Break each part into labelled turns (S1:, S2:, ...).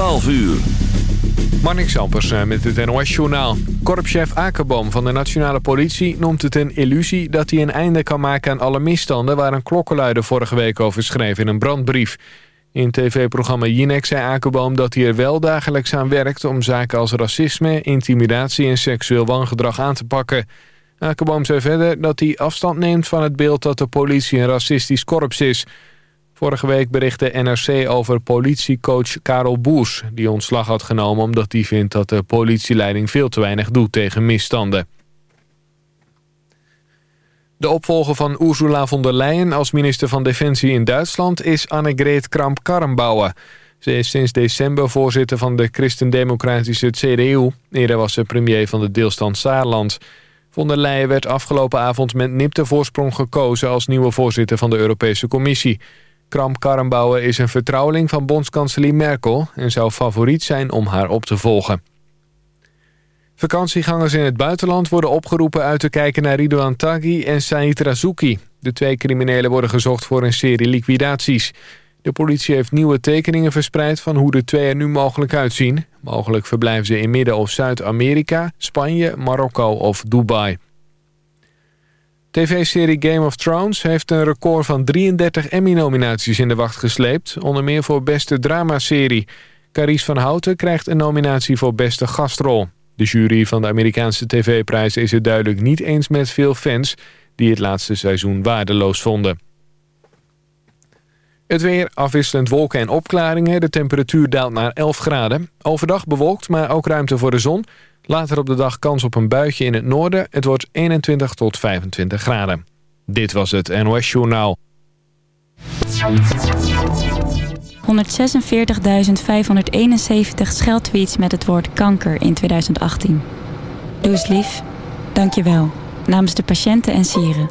S1: 12 uur.
S2: Marnik Sampers eh, met het NOS-journaal. Korpschef Akerboom van de Nationale Politie noemt het een illusie... dat hij een einde kan maken aan alle misstanden... waar een klokkenluider vorige week over schreef in een brandbrief. In tv-programma Jinek zei Akerboom dat hij er wel dagelijks aan werkt... om zaken als racisme, intimidatie en seksueel wangedrag aan te pakken. Akerboom zei verder dat hij afstand neemt van het beeld... dat de politie een racistisch korps is... Vorige week berichtte NRC over politiecoach Karel Boers... die ontslag had genomen omdat hij vindt dat de politieleiding veel te weinig doet tegen misstanden. De opvolger van Ursula von der Leyen als minister van Defensie in Duitsland... is Annegret Kramp-Karrenbauer. Ze is sinds december voorzitter van de christendemocratische CDU. Eerder was ze premier van de deelstand Saarland. Von der Leyen werd afgelopen avond met nipte voorsprong gekozen... als nieuwe voorzitter van de Europese Commissie... Kramp-Karrenbauer is een vertrouweling van bondskanselier Merkel... en zou favoriet zijn om haar op te volgen. Vakantiegangers in het buitenland worden opgeroepen uit te kijken naar Ridouan Taghi en Said Razouki. De twee criminelen worden gezocht voor een serie liquidaties. De politie heeft nieuwe tekeningen verspreid van hoe de twee er nu mogelijk uitzien. Mogelijk verblijven ze in Midden- of Zuid-Amerika, Spanje, Marokko of Dubai. TV-serie Game of Thrones heeft een record van 33 Emmy-nominaties in de wacht gesleept. Onder meer voor beste dramaserie. Carice van Houten krijgt een nominatie voor beste gastrol. De jury van de Amerikaanse tv-prijs is het duidelijk niet eens met veel fans... die het laatste seizoen waardeloos vonden. Het weer, afwisselend wolken en opklaringen. De temperatuur daalt naar 11 graden. Overdag bewolkt, maar ook ruimte voor de zon... Later op de dag kans op een buitje in het noorden. Het wordt 21 tot 25 graden. Dit was het NOS Journaal.
S3: 146.571 scheldtweets met het woord kanker in 2018. Doe eens lief. Dank je wel. Namens de patiënten en sieren.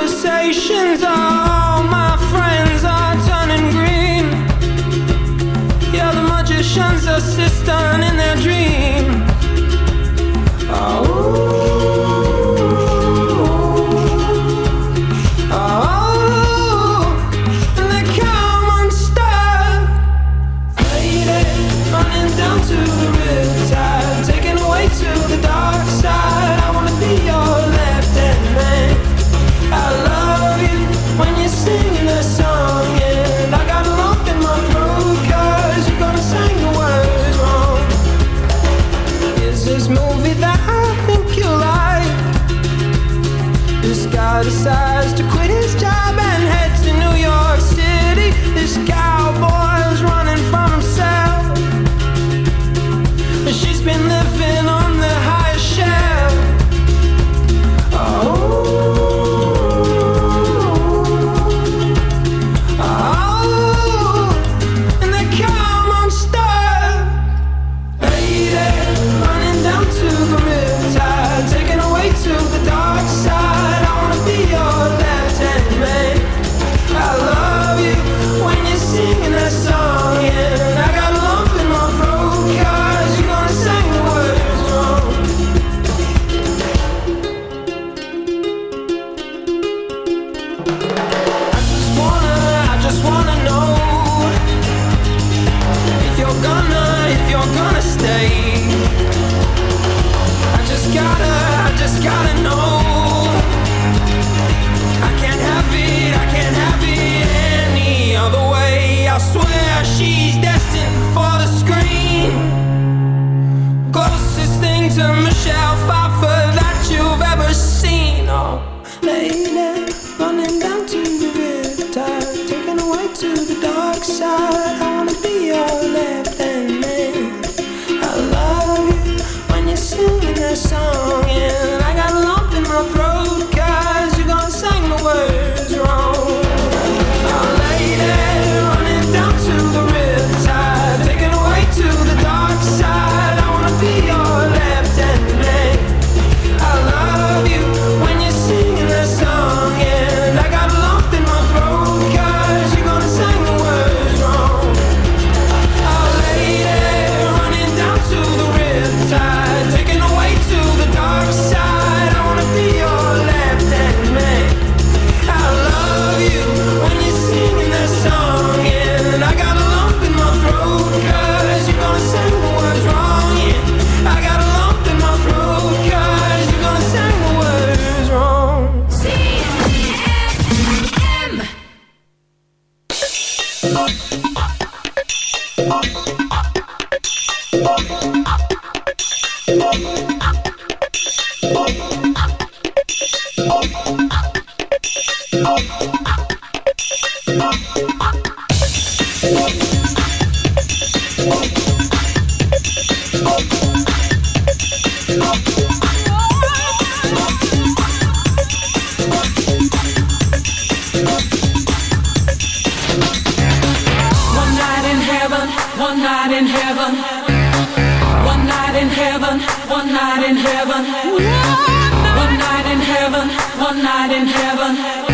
S4: Conversations. All Just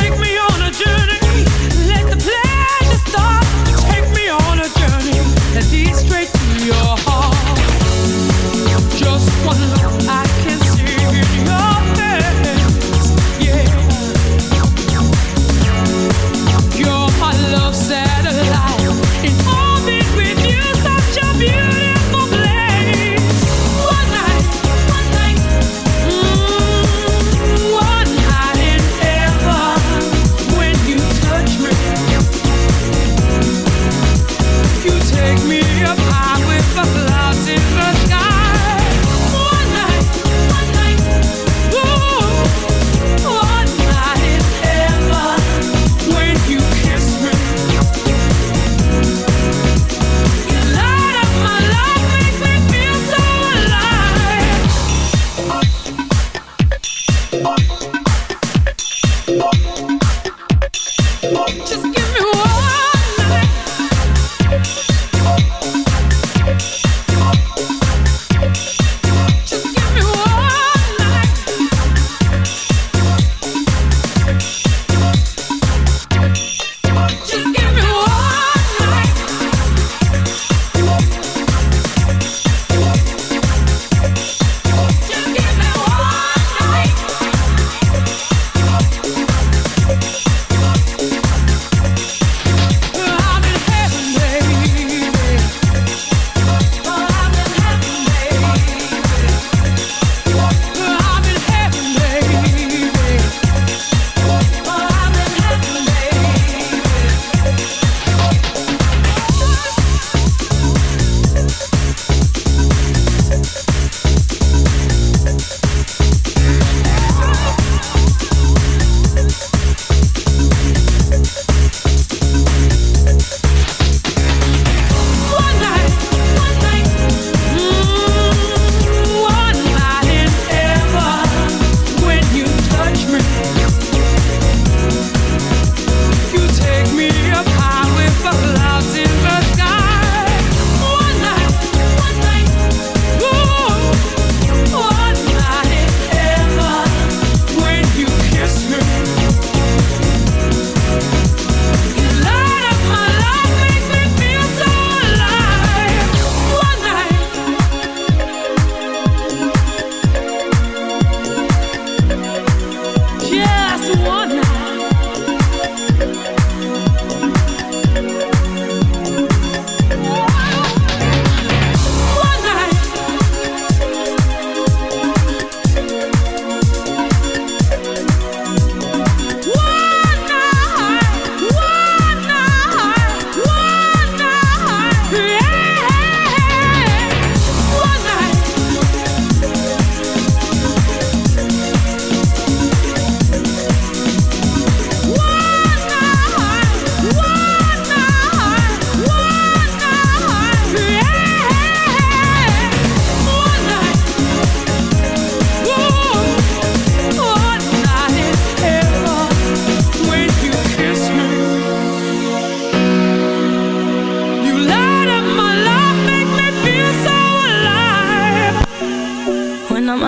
S5: give me one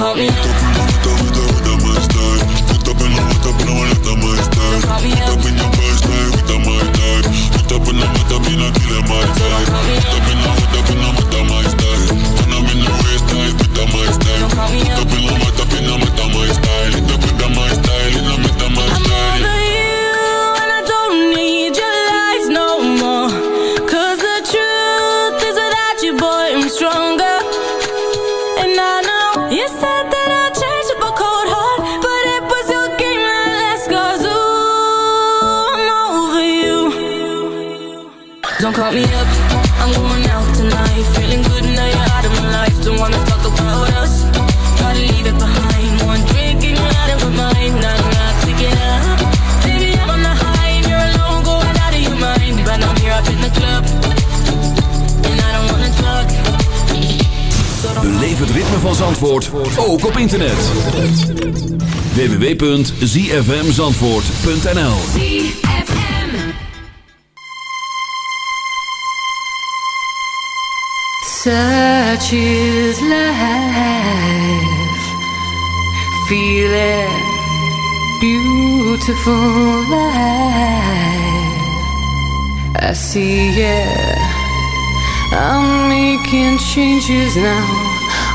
S6: call me
S7: internet. www.zfmzandvoort.nl
S8: Such is life. Feel beautiful life. I see it. I'm making changes now.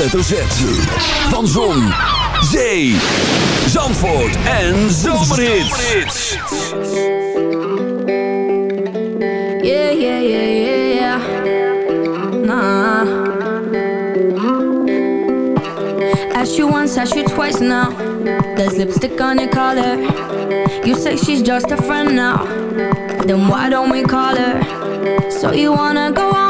S7: hoofdletter Z. Van Zon, Zee, Zandvoort en Zomerhits.
S9: Yeah, yeah, yeah, yeah, yeah. Nah. Ask you once, ask you twice now. There's lipstick on your collar. You say she's just a friend now. Then why don't we call her? So you wanna go on?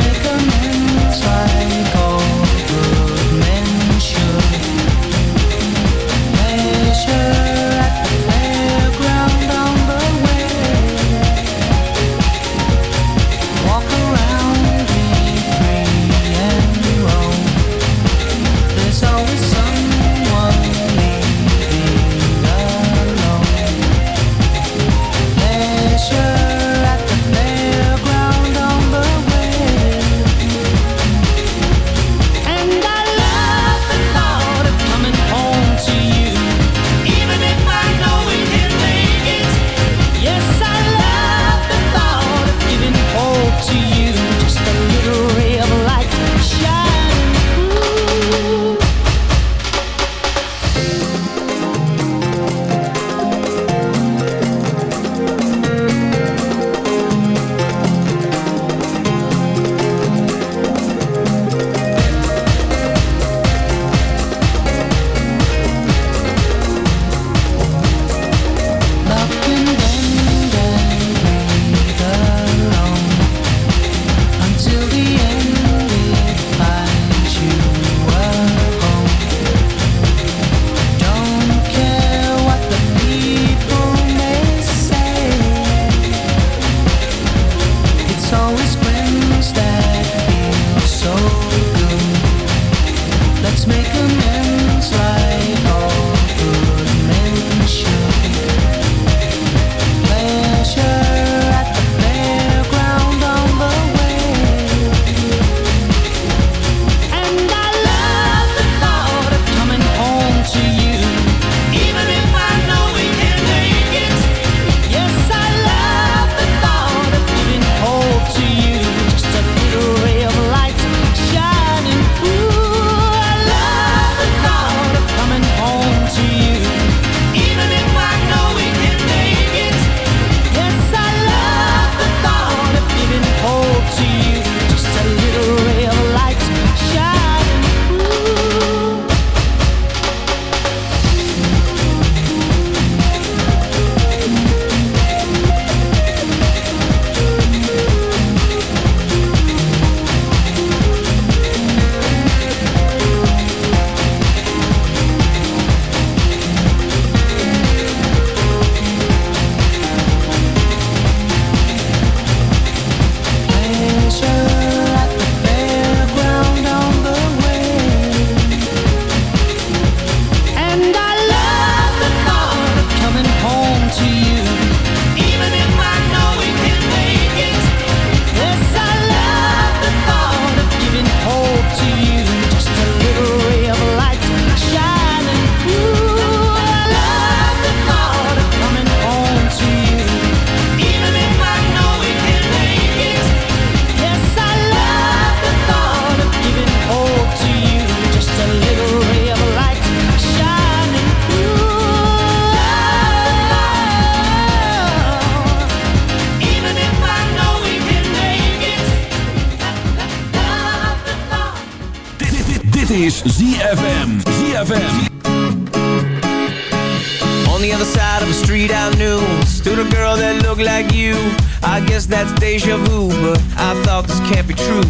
S10: make a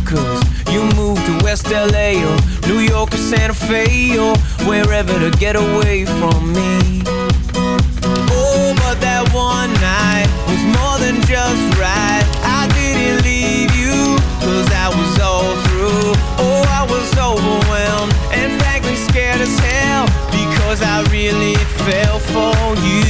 S10: 'Cause You moved to West LA or New York or Santa Fe Or wherever to get away from me. Oh, but that one night was more than just right. I didn't leave you cause I was all through. Oh, I was overwhelmed and frankly scared as hell Because I really fell for you.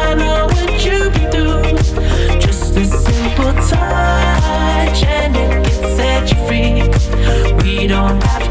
S11: We don't have